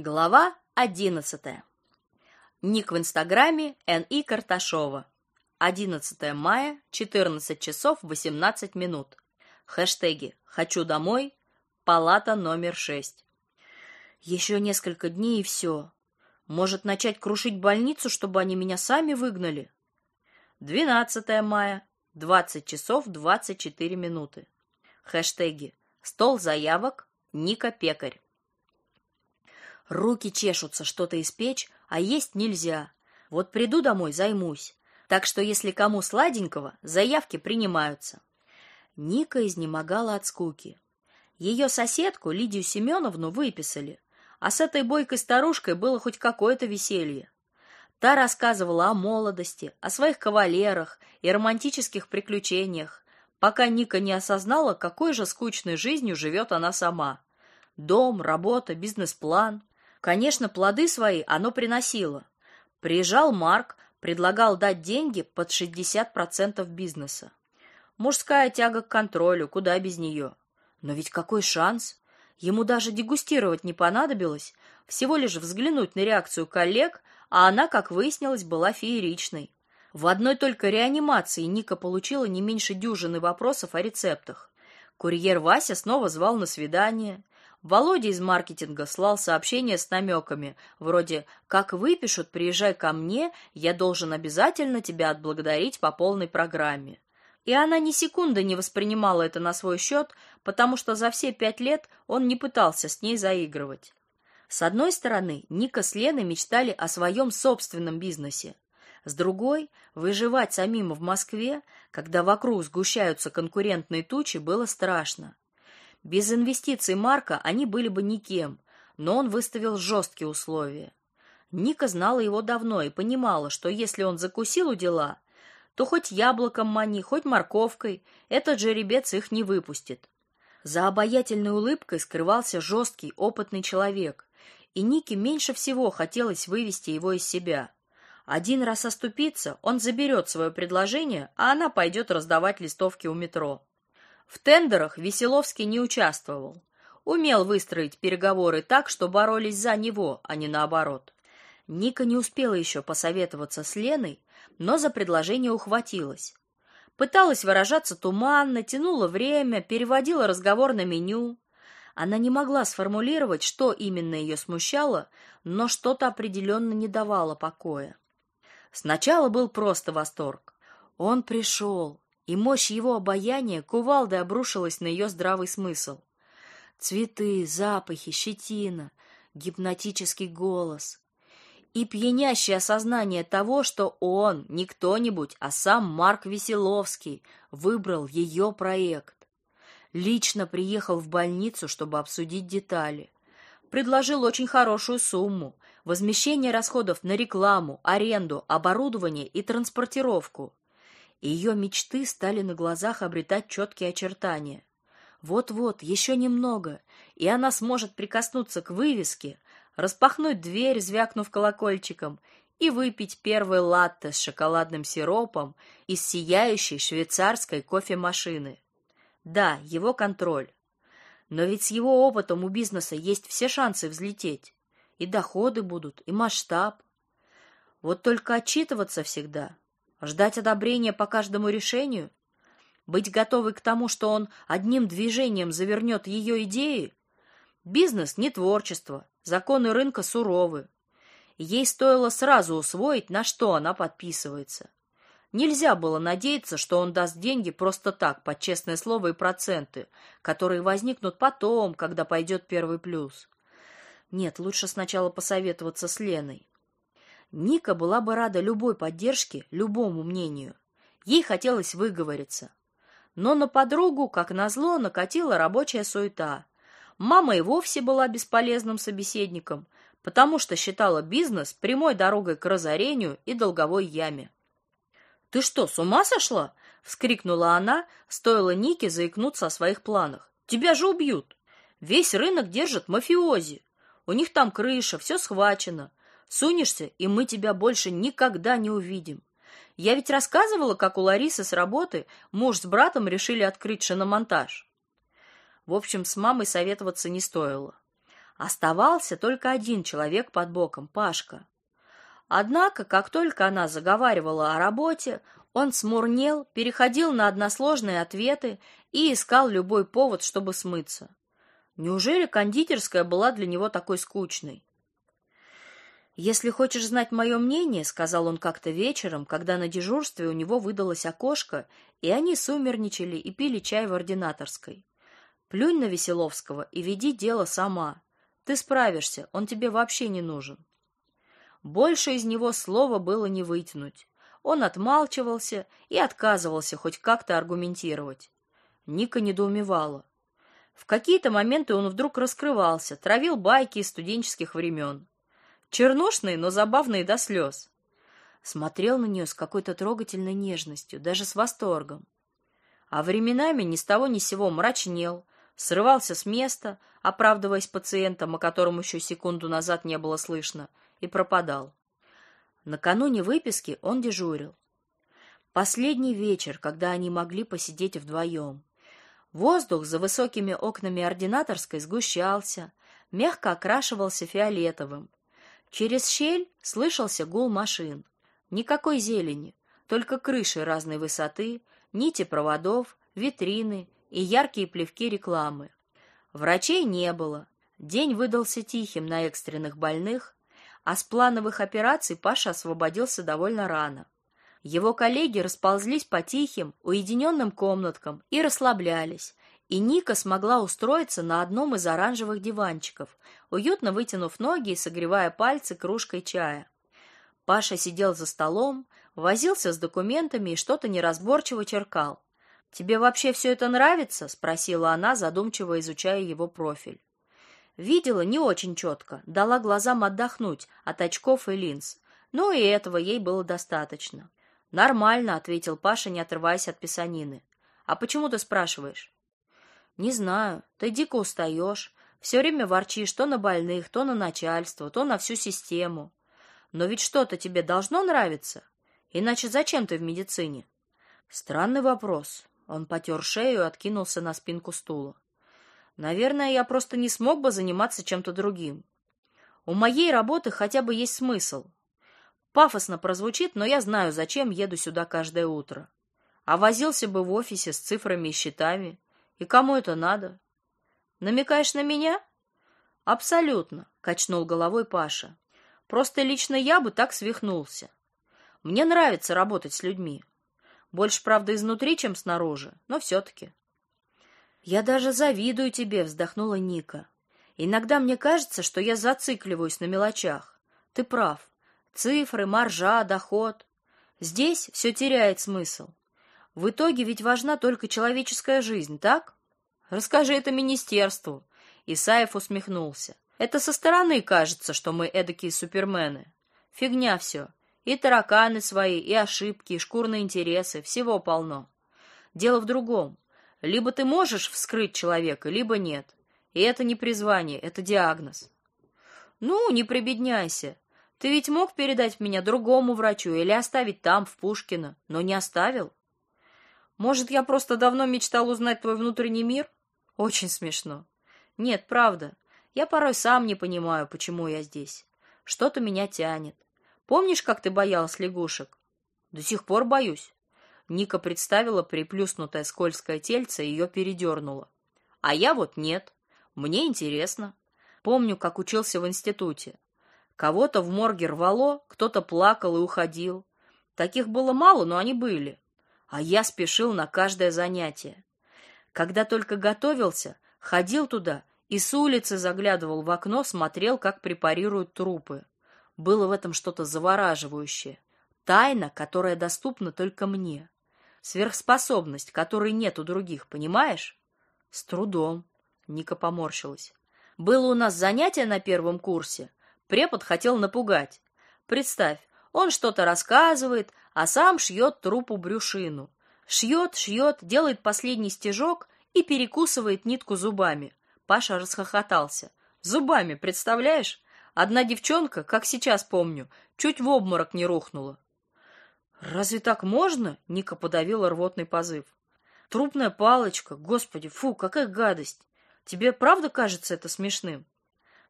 Глава 11. Ник в Инстаграме Н.И. Карташова. 11 мая, 14 часов 18 минут. Хэштеги «Хочу домой», «Палата номер 6». Еще несколько дней и все. Может, начать крушить больницу, чтобы они меня сами выгнали? 12 мая, 20 часов 24 минуты. Хэштеги «Стол заявок», «Ника Пекарь». Руки чешутся что-то испечь, а есть нельзя. Вот приду домой, займусь. Так что если кому сладенького, заявки принимаются. Ника изнемогала от скуки. Ее соседку Лидию Семеновну выписали, а с этой бойкой старушкой было хоть какое-то веселье. Та рассказывала о молодости, о своих кавалерах и романтических приключениях, пока Ника не осознала, какой же скучной жизнью живет она сама. Дом, работа, бизнес-план. Конечно, плоды свои оно приносило. Приезжал Марк, предлагал дать деньги под 60% бизнеса. Мужская тяга к контролю, куда без нее. Но ведь какой шанс? Ему даже дегустировать не понадобилось, всего лишь взглянуть на реакцию коллег, а она, как выяснилось, была фееричной. В одной только реанимации Ника получила не меньше дюжины вопросов о рецептах. Курьер Вася снова звал на свидание. Володя из маркетинга слал сообщения с намеками, вроде «Как выпишут, приезжай ко мне, я должен обязательно тебя отблагодарить по полной программе». И она ни секунды не воспринимала это на свой счет, потому что за все пять лет он не пытался с ней заигрывать. С одной стороны, Ника с Леной мечтали о своем собственном бизнесе. С другой, выживать самим в Москве, когда вокруг сгущаются конкурентные тучи, было страшно. Без инвестиций Марка они были бы никем, но он выставил жесткие условия. Ника знала его давно и понимала, что если он закусил у дела, то хоть яблоком мани, хоть морковкой, этот жеребец их не выпустит. За обаятельной улыбкой скрывался жесткий, опытный человек, и Нике меньше всего хотелось вывести его из себя. Один раз оступиться, он заберет свое предложение, а она пойдет раздавать листовки у метро. В тендерах Веселовский не участвовал. Умел выстроить переговоры так, что боролись за него, а не наоборот. Ника не успела еще посоветоваться с Леной, но за предложение ухватилась. Пыталась выражаться туманно, тянула время, переводила разговор на меню. Она не могла сформулировать, что именно ее смущало, но что-то определенно не давало покоя. Сначала был просто восторг. Он пришел, и мощь его обаяния кувалдой обрушилась на ее здравый смысл. Цветы, запахи, щетина, гипнотический голос и пьянящее осознание того, что он не кто-нибудь, а сам Марк Веселовский выбрал ее проект. Лично приехал в больницу, чтобы обсудить детали. Предложил очень хорошую сумму, возмещение расходов на рекламу, аренду, оборудование и транспортировку и ее мечты стали на глазах обретать четкие очертания. Вот-вот, еще немного, и она сможет прикоснуться к вывеске, распахнуть дверь, звякнув колокольчиком, и выпить первый латте с шоколадным сиропом из сияющей швейцарской кофемашины. Да, его контроль. Но ведь с его опытом у бизнеса есть все шансы взлететь. И доходы будут, и масштаб. Вот только отчитываться всегда, Ждать одобрения по каждому решению? Быть готовой к тому, что он одним движением завернет ее идеи? Бизнес не творчество, законы рынка суровы. Ей стоило сразу усвоить, на что она подписывается. Нельзя было надеяться, что он даст деньги просто так, под честное слово и проценты, которые возникнут потом, когда пойдет первый плюс. Нет, лучше сначала посоветоваться с Леной. Ника была бы рада любой поддержке, любому мнению. Ей хотелось выговориться. Но на подругу, как назло, накатила рабочая суета. Мама и вовсе была бесполезным собеседником, потому что считала бизнес прямой дорогой к разорению и долговой яме. «Ты что, с ума сошла?» — вскрикнула она, стоило Нике заикнуться о своих планах. «Тебя же убьют! Весь рынок держит мафиози. У них там крыша, все схвачено. Сунешься, и мы тебя больше никогда не увидим. Я ведь рассказывала, как у Ларисы с работы муж с братом решили открыть шиномонтаж. В общем, с мамой советоваться не стоило. Оставался только один человек под боком Пашка. Однако, как только она заговаривала о работе, он смурнел, переходил на односложные ответы и искал любой повод, чтобы смыться. Неужели кондитерская была для него такой скучной? Если хочешь знать мое мнение, сказал он как-то вечером, когда на дежурстве у него выдалось окошко, и они сумерничали и пили чай в ординаторской. Плюнь на Веселовского и веди дело сама. Ты справишься, он тебе вообще не нужен. Больше из него слова было не вытянуть. Он отмалчивался и отказывался хоть как-то аргументировать. Ника недоумевала. В какие-то моменты он вдруг раскрывался, травил байки из студенческих времен. Чернушный, но забавный до слез. Смотрел на нее с какой-то трогательной нежностью, даже с восторгом. А временами ни с того ни сего мрачнел, срывался с места, оправдываясь пациентом, о котором еще секунду назад не было слышно, и пропадал. Накануне выписки он дежурил. Последний вечер, когда они могли посидеть вдвоем. Воздух за высокими окнами ординаторской сгущался, мягко окрашивался фиолетовым, Через щель слышался гул машин. Никакой зелени, только крыши разной высоты, нити проводов, витрины и яркие плевки рекламы. Врачей не было. День выдался тихим на экстренных больных, а с плановых операций Паша освободился довольно рано. Его коллеги расползлись по тихим, уединенным комнаткам и расслаблялись, и Ника смогла устроиться на одном из оранжевых диванчиков, уютно вытянув ноги и согревая пальцы кружкой чая. Паша сидел за столом, возился с документами и что-то неразборчиво черкал. Тебе вообще все это нравится? спросила она, задумчиво изучая его профиль. Видела не очень четко, дала глазам отдохнуть от очков и линз. Но и этого ей было достаточно. Нормально, ответил Паша, не отрываясь от писанины. А почему ты спрашиваешь? Не знаю, ты дико устаешь, все время ворчишь то на больных, то на начальство, то на всю систему. Но ведь что-то тебе должно нравиться, иначе зачем ты в медицине? Странный вопрос. Он потер шею и откинулся на спинку стула. Наверное, я просто не смог бы заниматься чем-то другим. У моей работы хотя бы есть смысл. Пафосно прозвучит, но я знаю, зачем еду сюда каждое утро. А возился бы в офисе с цифрами и счетами, и кому это надо? Намекаешь на меня? Абсолютно, качнул головой Паша. Просто лично я бы так свихнулся. Мне нравится работать с людьми. Больше, правда, изнутри, чем снаружи, но все таки Я даже завидую тебе, вздохнула Ника. Иногда мне кажется, что я зацикливаюсь на мелочах. Ты прав. Цифры, маржа, доход. Здесь все теряет смысл. В итоге ведь важна только человеческая жизнь, так? Расскажи это министерству. Исаев усмехнулся. Это со стороны кажется, что мы эдакие супермены. Фигня все. И тараканы свои, и ошибки, и шкурные интересы, всего полно. Дело в другом. Либо ты можешь вскрыть человека, либо нет. И это не призвание, это диагноз. Ну, не прибедняйся. Ты ведь мог передать меня другому врачу или оставить там, в Пушкино, но не оставил. Может, я просто давно мечтал узнать твой внутренний мир? Очень смешно. Нет, правда. Я порой сам не понимаю, почему я здесь. Что-то меня тянет. Помнишь, как ты боялась лягушек? До сих пор боюсь. Ника представила приплюснутое скользкое тельце и ее передернуло. А я вот нет. Мне интересно. Помню, как учился в институте. Кого-то в морге рвало, кто-то плакал и уходил. Таких было мало, но они были а я спешил на каждое занятие. Когда только готовился, ходил туда и с улицы заглядывал в окно, смотрел, как препарируют трупы. Было в этом что-то завораживающее, тайна, которая доступна только мне, сверхспособность, которой нет у других, понимаешь? С трудом. Ника поморщилась. Было у нас занятие на первом курсе. Препод хотел напугать. Представь, он что-то рассказывает, а сам шьет трупу брюшину. Шьет, шьет, делает последний стежок и перекусывает нитку зубами. Паша расхохотался. Зубами, представляешь? Одна девчонка, как сейчас помню, чуть в обморок не рухнула. Разве так можно? Ника подавила рвотный позыв. Трупная палочка, господи, фу, какая гадость. Тебе правда кажется это смешным?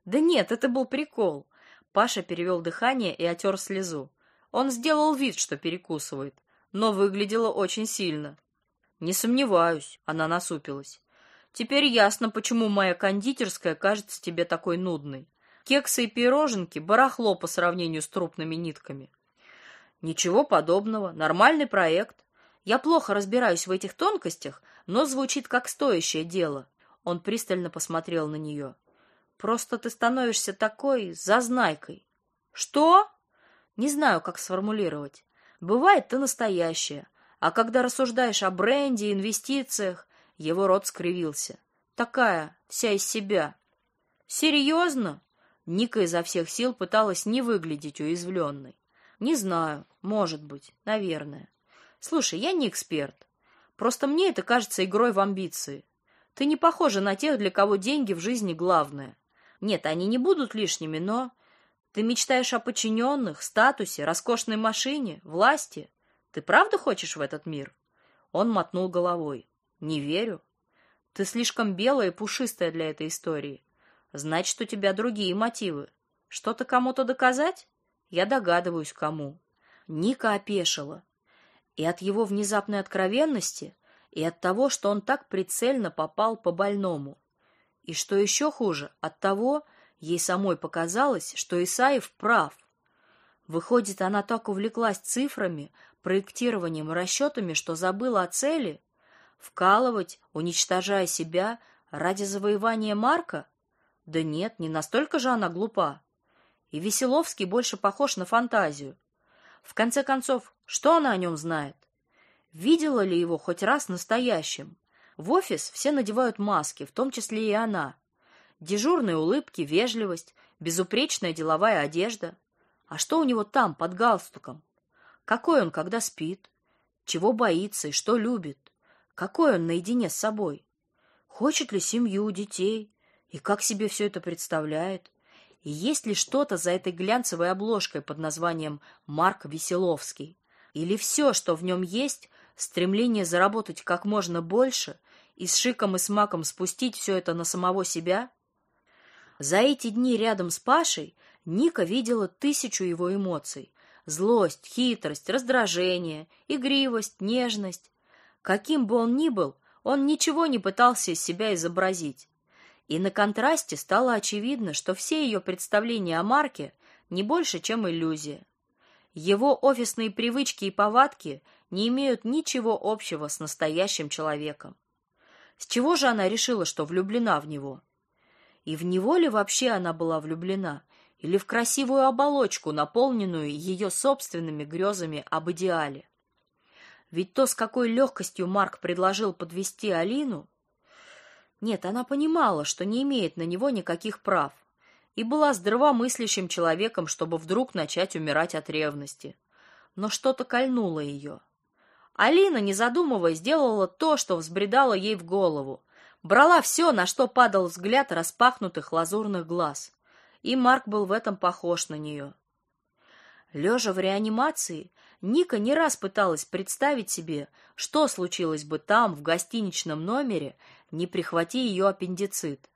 Да нет, это был прикол. Паша перевел дыхание и отер слезу. Он сделал вид, что перекусывает, но выглядело очень сильно. Не сомневаюсь, она насупилась. Теперь ясно, почему моя кондитерская кажется тебе такой нудной. Кексы и пироженки барахло по сравнению с трупными нитками. Ничего подобного, нормальный проект. Я плохо разбираюсь в этих тонкостях, но звучит как стоящее дело. Он пристально посмотрел на нее. Просто ты становишься такой зазнайкой. Что? Не знаю, как сформулировать. Бывает ты настоящая, а когда рассуждаешь о бренде, инвестициях, его рот скривился. Такая, вся из себя. Серьезно? Ника изо всех сил пыталась не выглядеть уязвленной. Не знаю, может быть, наверное. Слушай, я не эксперт. Просто мне это кажется игрой в амбиции. Ты не похожа на тех, для кого деньги в жизни главное. Нет, они не будут лишними, но ты мечтаешь о подчиненных, статусе, роскошной машине, власти. Ты правда хочешь в этот мир? Он мотнул головой. Не верю. Ты слишком белая и пушистая для этой истории. Значит, у тебя другие мотивы. Что-то кому-то доказать? Я догадываюсь, кому. Ника опешила. И от его внезапной откровенности, и от того, что он так прицельно попал по больному. И что еще хуже, от того, ей самой показалось, что Исаев прав. Выходит, она так увлеклась цифрами, проектированием и расчетами, что забыла о цели вкалывать, уничтожая себя ради завоевания Марка? Да нет, не настолько же она глупа. И Веселовский больше похож на фантазию. В конце концов, что она о нем знает? Видела ли его хоть раз настоящим? В офис все надевают маски, в том числе и она. Дежурные улыбки, вежливость, безупречная деловая одежда. А что у него там, под галстуком? Какой он, когда спит? Чего боится и что любит? Какой он наедине с собой? Хочет ли семью, детей? И как себе все это представляет? И есть ли что-то за этой глянцевой обложкой под названием Марк Веселовский? Или все, что в нем есть, стремление заработать как можно больше и с шиком и смаком спустить все это на самого себя? За эти дни рядом с Пашей Ника видела тысячу его эмоций: злость, хитрость, раздражение, игривость, нежность. Каким бы он ни был, он ничего не пытался из себя изобразить. И на контрасте стало очевидно, что все ее представления о Марке не больше, чем иллюзия. Его офисные привычки и повадки не имеют ничего общего с настоящим человеком. С чего же она решила, что влюблена в него? И в него ли вообще она была влюблена, или в красивую оболочку, наполненную ее собственными грезами об идеале? Ведь то, с какой легкостью Марк предложил подвести Алину, нет, она понимала, что не имеет на него никаких прав, и была здравомыслящим человеком, чтобы вдруг начать умирать от ревности. Но что-то кольнуло ее. Алина, не задумываясь, сделала то, что взбредало ей в голову. Брала все, на что падал взгляд распахнутых лазурных глаз. И Марк был в этом похож на нее. Лежа в реанимации, Ника не раз пыталась представить себе, что случилось бы там, в гостиничном номере, не прихвати ее аппендицит.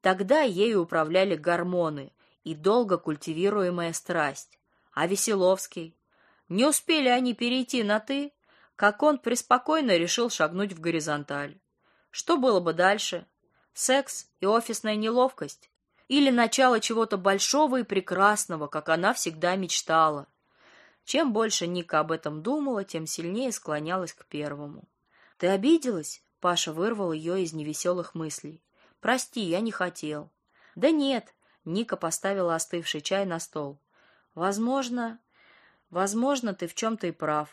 Тогда ею управляли гормоны и долго культивируемая страсть. А Веселовский? Не успели они перейти на «ты», как он преспокойно решил шагнуть в горизонталь. Что было бы дальше? Секс и офисная неловкость? Или начало чего-то большого и прекрасного, как она всегда мечтала? Чем больше Ника об этом думала, тем сильнее склонялась к первому. «Ты обиделась?» — Паша вырвал ее из невеселых мыслей. «Прости, я не хотел». «Да нет», — Ника поставила остывший чай на стол. «Возможно, возможно, ты в чем-то и прав.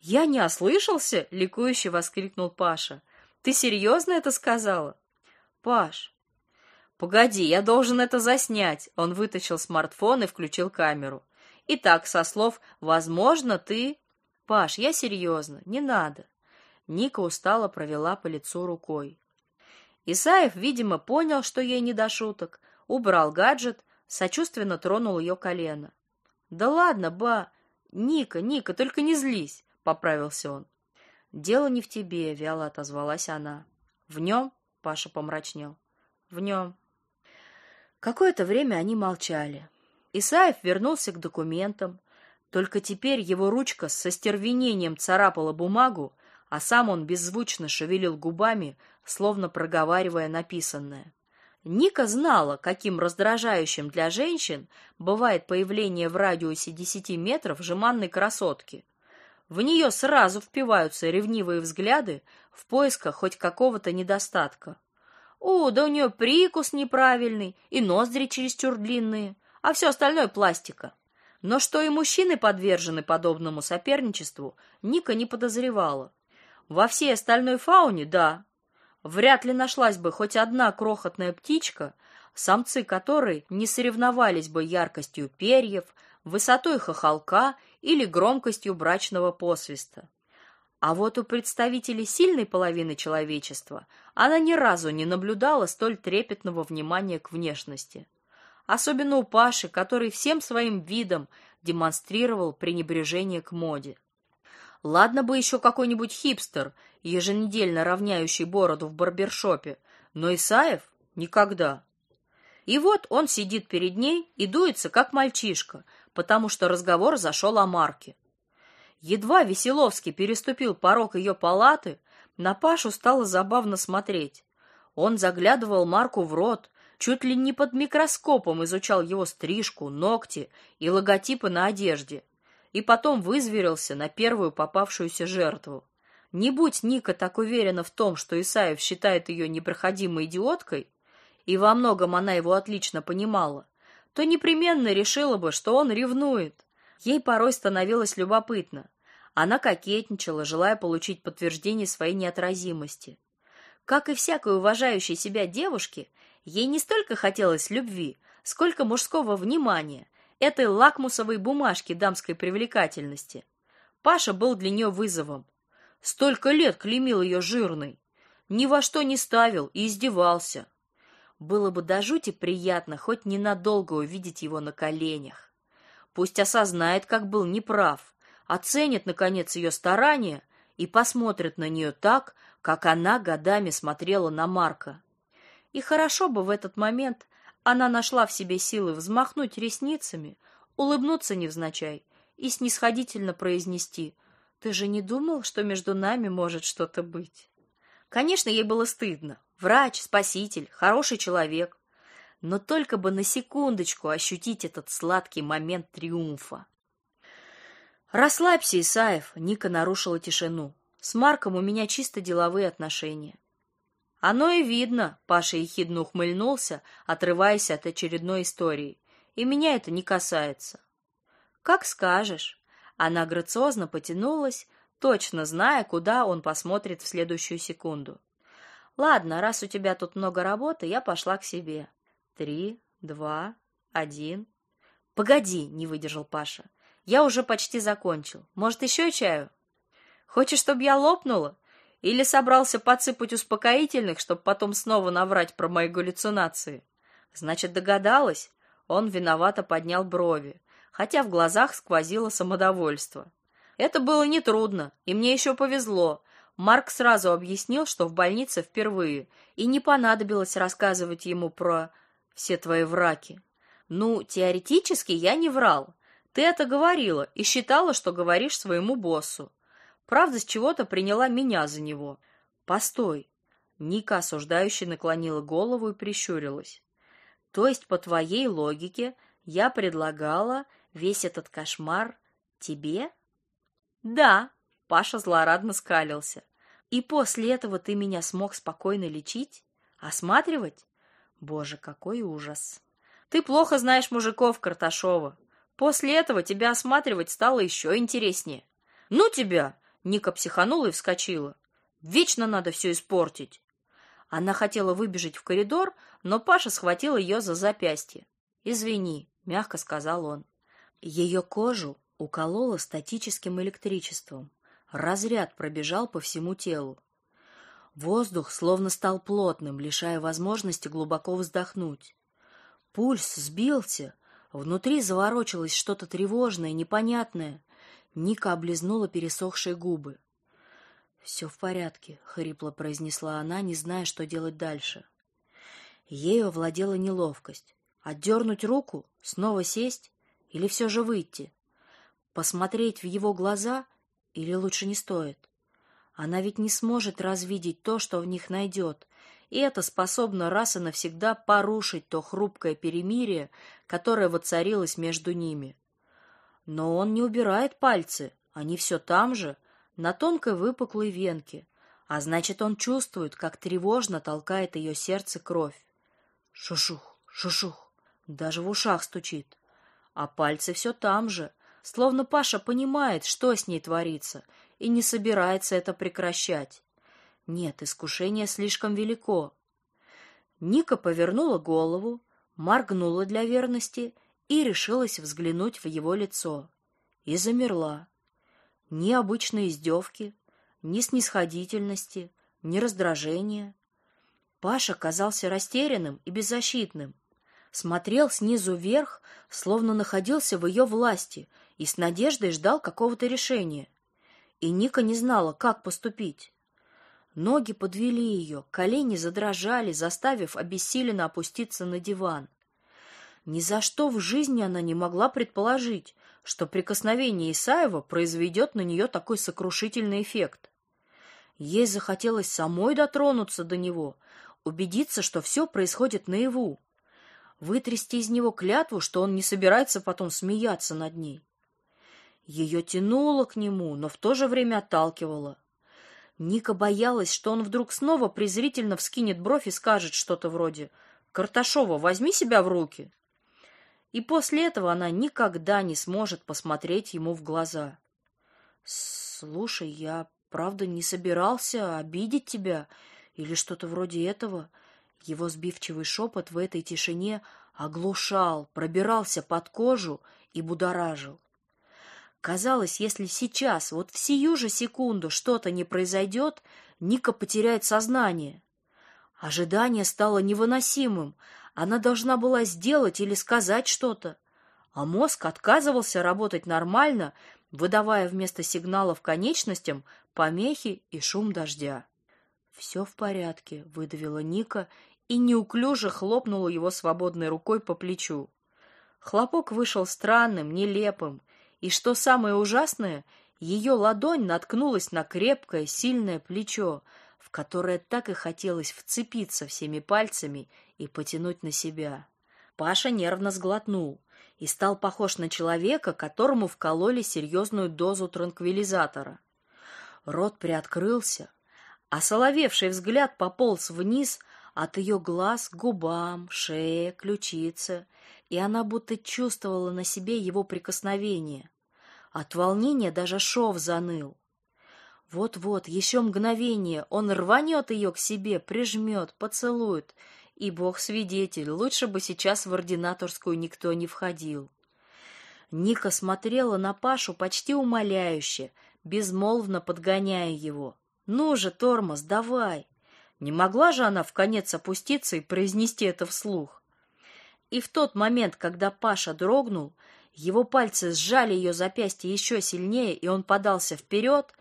Я не ослышался, ликующе воскликнул Паша. Ты серьезно это сказала? Паш. Погоди, я должен это заснять. Он вытащил смартфон и включил камеру. Итак, со слов «возможно, ты...» Паш, я серьезно, не надо. Ника устало провела по лицу рукой. Исаев, видимо, понял, что ей не до шуток, убрал гаджет, сочувственно тронул ее колено. Да ладно, ба, Ника, Ника, только не злись поправился он. Дело не в тебе, вяло отозвалась она. В нем?» — Паша помрачнел. В нем. Какое-то время они молчали. Исаев вернулся к документам, только теперь его ручка с остервенением царапала бумагу, а сам он беззвучно шевелил губами, словно проговаривая написанное. Ника знала, каким раздражающим для женщин бывает появление в радиусе десяти метров жеманной красотки. В нее сразу впиваются ревнивые взгляды в поисках хоть какого-то недостатка. О, да у нее прикус неправильный и ноздри чересчур длинные, а все остальное пластика. Но что и мужчины подвержены подобному соперничеству, Ника не подозревала. Во всей остальной фауне, да, вряд ли нашлась бы хоть одна крохотная птичка, самцы которой не соревновались бы яркостью перьев, высотой хохолка или громкостью брачного посвиста. А вот у представителей сильной половины человечества она ни разу не наблюдала столь трепетного внимания к внешности. Особенно у Паши, который всем своим видом демонстрировал пренебрежение к моде. Ладно бы еще какой-нибудь хипстер, еженедельно равняющий бороду в барбершопе, но Исаев никогда. И вот он сидит перед ней и дуется как мальчишка, потому что разговор зашел о Марке. Едва Веселовский переступил порог ее палаты, на Пашу стало забавно смотреть. Он заглядывал Марку в рот, чуть ли не под микроскопом изучал его стрижку, ногти и логотипы на одежде, и потом вызверился на первую попавшуюся жертву. Не будь Ника так уверена в том, что Исаев считает ее непроходимой идиоткой, и во многом она его отлично понимала, то непременно решила бы, что он ревнует. Ей порой становилось любопытно. Она кокетничала, желая получить подтверждение своей неотразимости. Как и всякой уважающей себя девушке, ей не столько хотелось любви, сколько мужского внимания, этой лакмусовой бумажки дамской привлекательности. Паша был для нее вызовом. Столько лет клеймил ее жирной, ни во что не ставил и издевался. Было бы до жути приятно хоть ненадолго увидеть его на коленях. Пусть осознает, как был неправ, оценит, наконец, ее старания и посмотрит на нее так, как она годами смотрела на Марка. И хорошо бы в этот момент она нашла в себе силы взмахнуть ресницами, улыбнуться невзначай и снисходительно произнести «Ты же не думал, что между нами может что-то быть?» Конечно, ей было стыдно. Врач, спаситель, хороший человек. Но только бы на секундочку ощутить этот сладкий момент триумфа. Расслабься, Исаев, Ника нарушила тишину. С Марком у меня чисто деловые отношения. Оно и видно, Паша ехидно ухмыльнулся, отрываясь от очередной истории. И меня это не касается. Как скажешь. Она грациозно потянулась, точно зная, куда он посмотрит в следующую секунду. Ладно, раз у тебя тут много работы, я пошла к себе. Три, два, один. Погоди, не выдержал Паша. Я уже почти закончил. Может, еще чаю? Хочешь, чтобы я лопнула? Или собрался подсыпать успокоительных, чтобы потом снова наврать про мои галлюцинации? Значит, догадалась? Он виновато поднял брови, хотя в глазах сквозило самодовольство. Это было нетрудно, и мне еще повезло. Марк сразу объяснил, что в больнице впервые, и не понадобилось рассказывать ему про все твои враки. Ну, теоретически я не врал. Ты это говорила и считала, что говоришь своему боссу. Правда, с чего-то приняла меня за него. Постой. Ника осуждающе наклонила голову и прищурилась. То есть, по твоей логике, я предлагала весь этот кошмар тебе? Да, Паша злорадно скалился. И после этого ты меня смог спокойно лечить, осматривать? Боже, какой ужас. Ты плохо знаешь мужиков, Карташова. После этого тебя осматривать стало еще интереснее. Ну тебя, Ника психанула и вскочила. Вечно надо все испортить. Она хотела выбежать в коридор, но Паша схватил ее за запястье. "Извини", мягко сказал он. Ее кожу укололо статическим электричеством. Разряд пробежал по всему телу. Воздух словно стал плотным, лишая возможности глубоко вздохнуть. Пульс сбился, внутри заворочилось что-то тревожное, непонятное. Ника облизнула пересохшие губы. «Все в порядке», — хрипло произнесла она, не зная, что делать дальше. Ею овладела неловкость. Отдернуть руку, снова сесть или все же выйти? Посмотреть в его глаза или лучше не стоит? Она ведь не сможет развидеть то, что в них найдет, и это способно раз и навсегда порушить то хрупкое перемирие, которое воцарилось между ними. Но он не убирает пальцы, они все там же, на тонкой выпуклой венке, а значит, он чувствует, как тревожно толкает ее сердце кровь. Шушух, шушух, даже в ушах стучит. А пальцы все там же, словно Паша понимает, что с ней творится, и не собирается это прекращать. Нет, искушение слишком велико. Ника повернула голову, моргнула для верности и решилась взглянуть в его лицо. И замерла. Ни обычной издевки, ни снисходительности, ни раздражения. Паша казался растерянным и беззащитным. Смотрел снизу вверх, словно находился в ее власти, и с надеждой ждал какого-то решения. И Ника не знала, как поступить. Ноги подвели ее, колени задрожали, заставив обессиленно опуститься на диван. Ни за что в жизни она не могла предположить, что прикосновение Исаева произведет на нее такой сокрушительный эффект. Ей захотелось самой дотронуться до него, убедиться, что все происходит наяву, вытрясти из него клятву, что он не собирается потом смеяться над ней. Ее тянуло к нему, но в то же время отталкивало. Ника боялась, что он вдруг снова презрительно вскинет бровь и скажет что-то вроде «Карташова, возьми себя в руки!» И после этого она никогда не сможет посмотреть ему в глаза. «Слушай, я правда не собирался обидеть тебя или что-то вроде этого». Его сбивчивый шепот в этой тишине оглушал, пробирался под кожу и будоражил. Казалось, если сейчас, вот в сию же секунду что-то не произойдет, Ника потеряет сознание. Ожидание стало невыносимым. Она должна была сделать или сказать что-то. А мозг отказывался работать нормально, выдавая вместо сигналов конечностям помехи и шум дождя. «Все в порядке», — выдавила Ника и неуклюже хлопнула его свободной рукой по плечу. Хлопок вышел странным, нелепым, и что самое ужасное, ее ладонь наткнулась на крепкое, сильное плечо, в которое так и хотелось вцепиться всеми пальцами и потянуть на себя. Паша нервно сглотнул и стал похож на человека, которому вкололи серьезную дозу транквилизатора. Рот приоткрылся, а соловевший взгляд пополз вниз от ее глаз к губам, шее, ключице, и она будто чувствовала на себе его прикосновение. От волнения даже шов заныл. Вот-вот, еще мгновение, он рванет ее к себе, прижмет, поцелует, и бог свидетель, лучше бы сейчас в ординаторскую никто не входил. Ника смотрела на Пашу почти умоляюще, безмолвно подгоняя его. «Ну же, тормоз, давай!» Не могла же она в конец опуститься и произнести это вслух. И в тот момент, когда Паша дрогнул, его пальцы сжали ее запястье еще сильнее, и он подался вперед,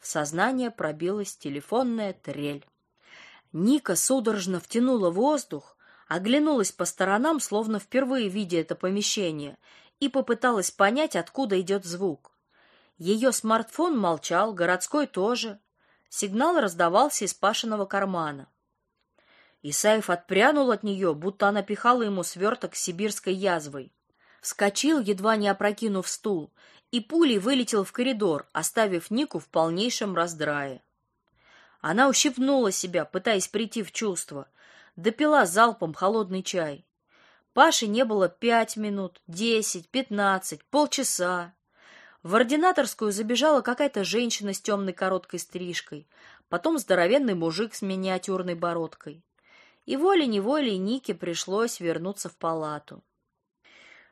в сознание пробилась телефонная трель. Ника судорожно втянула воздух, оглянулась по сторонам, словно впервые видя это помещение, и попыталась понять, откуда идет звук. Ее смартфон молчал, городской тоже. Сигнал раздавался из Пашиного кармана. Исаев отпрянул от нее, будто она пихала ему сверток с сибирской язвой. Вскочил, едва не опрокинув стул, и пулей вылетел в коридор, оставив Нику в полнейшем раздрае. Она ущипнула себя, пытаясь прийти в чувство, допила залпом холодный чай. Паши не было пять минут, десять, пятнадцать, полчаса. В ординаторскую забежала какая-то женщина с темной короткой стрижкой, потом здоровенный мужик с миниатюрной бородкой. И волей-неволей Нике пришлось вернуться в палату.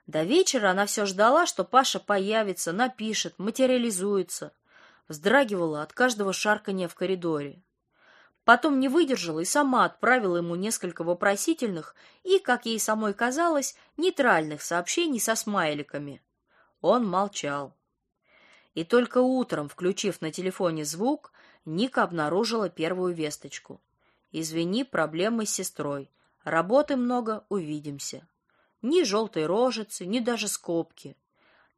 До вечера она все ждала, что Паша появится, напишет, материализуется. Вздрагивала от каждого шаркания в коридоре. Потом не выдержала и сама отправила ему несколько вопросительных и, как ей самой казалось, нейтральных сообщений со смайликами. Он молчал. И только утром, включив на телефоне звук, Ника обнаружила первую весточку. «Извини, проблемы с сестрой. Работы много, увидимся». Ни желтой рожицы, ни даже скобки.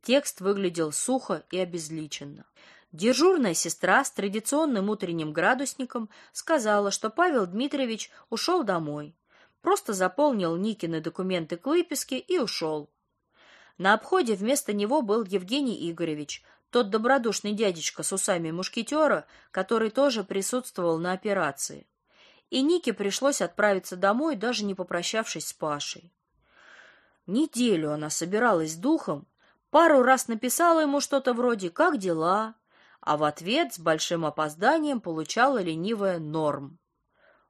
Текст выглядел сухо и обезличенно. Дежурная сестра с традиционным утренним градусником сказала, что Павел Дмитриевич ушел домой. Просто заполнил Никины документы к выписке и ушел. На обходе вместо него был Евгений Игоревич, тот добродушный дядечка с усами мушкетера, который тоже присутствовал на операции. И Нике пришлось отправиться домой, даже не попрощавшись с Пашей. Неделю она собиралась духом, пару раз написала ему что-то вроде «Как дела?», а в ответ с большим опозданием получала ленивая «Норм».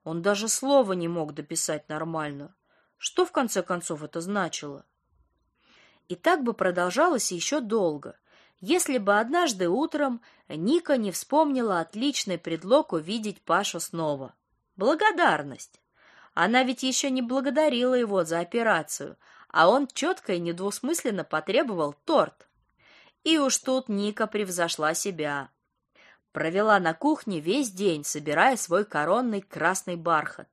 Он даже слова не мог дописать нормально. Что, в конце концов, это значило? И так бы продолжалось еще долго, если бы однажды утром Ника не вспомнила отличный предлог увидеть Пашу снова. Благодарность. Она ведь еще не благодарила его за операцию, а он четко и недвусмысленно потребовал торт. И уж тут Ника превзошла себя. Провела на кухне весь день, собирая свой коронный красный бархат.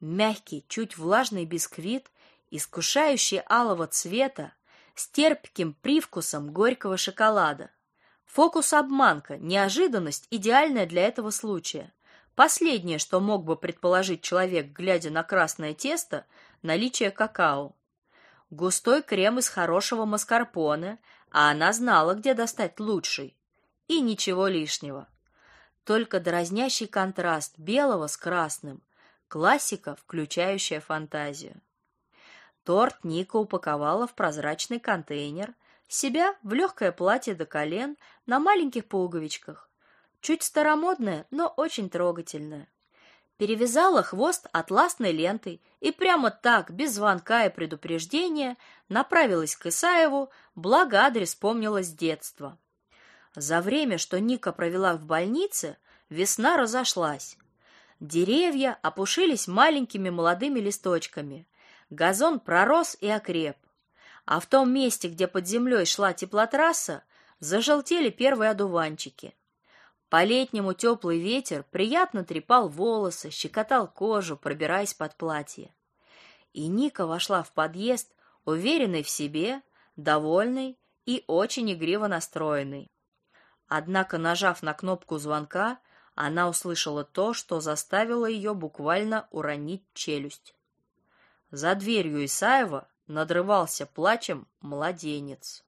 Мягкий, чуть влажный бисквит, искушающий алого цвета, с терпким привкусом горького шоколада. Фокус-обманка, неожиданность, идеальная для этого случая. Последнее, что мог бы предположить человек, глядя на красное тесто, наличие какао. Густой крем из хорошего маскарпоне, а она знала, где достать лучший. И ничего лишнего. Только дразнящий контраст белого с красным. Классика, включающая фантазию. Торт Ника упаковала в прозрачный контейнер, себя в легкое платье до колен на маленьких пуговичках. Чуть старомодное, но очень трогательное. Перевязала хвост атласной лентой и прямо так, без звонка и предупреждения, направилась к Исаеву, благо адрес помнила с детства. За время, что Ника провела в больнице, весна разошлась. Деревья опушились маленькими молодыми листочками, Газон пророс и окреп. А в том месте, где под землей шла теплотрасса, зажелтели первые одуванчики. По-летнему теплый ветер приятно трепал волосы, щекотал кожу, пробираясь под платье. И Ника вошла в подъезд, уверенной в себе, довольной и очень игриво настроенной. Однако, нажав на кнопку звонка, она услышала то, что заставило ее буквально уронить челюсть. За дверью Исаева надрывался плачем младенец.